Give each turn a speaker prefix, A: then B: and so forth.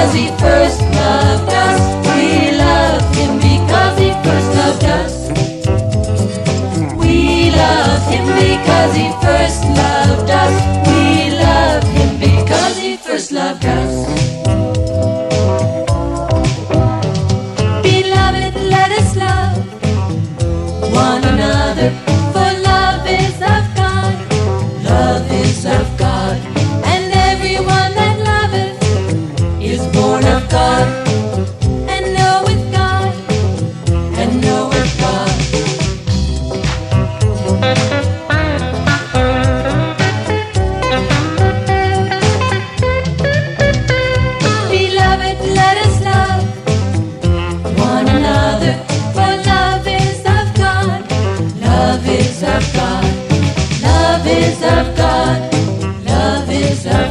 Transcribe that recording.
A: پس لوس پیلا امبیکا جی پس لو پیلا امبیکا جی پس لو سرکار نہ سرکار نبے سرکار